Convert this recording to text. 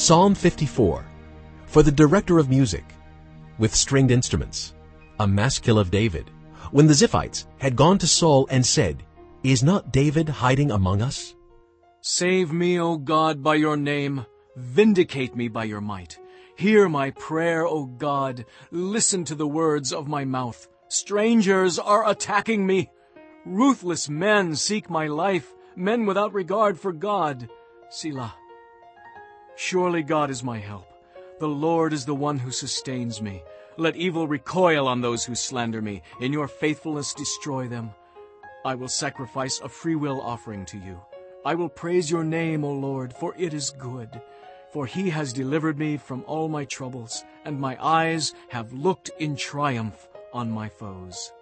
Psalm 54 For the director of music, with stringed instruments, a maskil of David, when the Ziphites had gone to Saul and said, Is not David hiding among us? Save me, O God, by your name. Vindicate me by your might. Hear my prayer, O God. Listen to the words of my mouth. Strangers are attacking me. Ruthless men seek my life, men without regard for God. Selah. Surely God is my help. The Lord is the one who sustains me. Let evil recoil on those who slander me. In your faithfulness destroy them. I will sacrifice a freewill offering to you. I will praise your name, O Lord, for it is good. For he has delivered me from all my troubles, and my eyes have looked in triumph on my foes.